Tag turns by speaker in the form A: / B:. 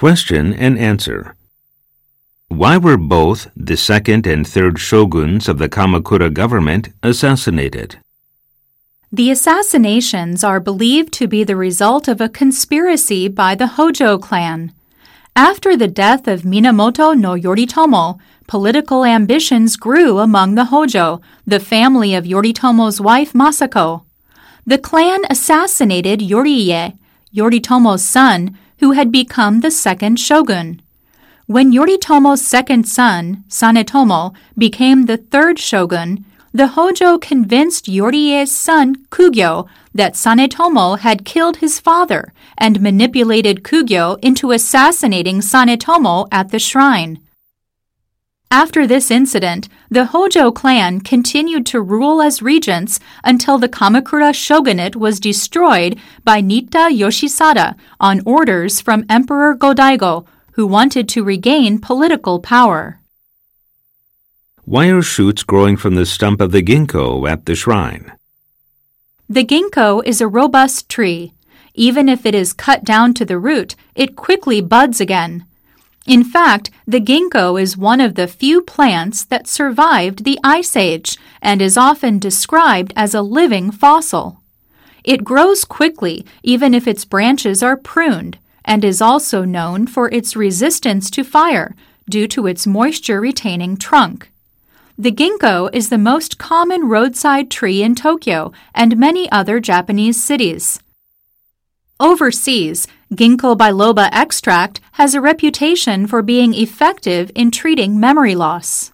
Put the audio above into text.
A: Question and answer. Why were both the second and third shoguns of the Kamakura government assassinated?
B: The assassinations are believed to be the result of a conspiracy by the Hojo clan. After the death of Minamoto no Yoritomo, political ambitions grew among the Hojo, the family of Yoritomo's wife Masako. The clan assassinated Yoriie, Yoritomo's son, who had become the second shogun. When Yoritomo's second son, Sanetomo, became the third shogun, the Hojo convinced Yoriie's son, Kugyo, that Sanetomo had killed his father and manipulated Kugyo into assassinating Sanetomo at the shrine. After this incident, the Hojo clan continued to rule as regents until the Kamakura shogunate was destroyed by Nitta Yoshisada on orders from Emperor Go-Daigo, who wanted to regain political power.
A: Why are shoots growing from the stump of the ginkgo at the shrine?
B: The ginkgo is a robust tree. Even if it is cut down to the root, it quickly buds again. In fact, the ginkgo is one of the few plants that survived the Ice Age and is often described as a living fossil. It grows quickly even if its branches are pruned and is also known for its resistance to fire due to its moisture retaining trunk. The ginkgo is the most common roadside tree in Tokyo and many other Japanese cities. Overseas, ginkgo biloba extract has a reputation for being effective in treating memory loss.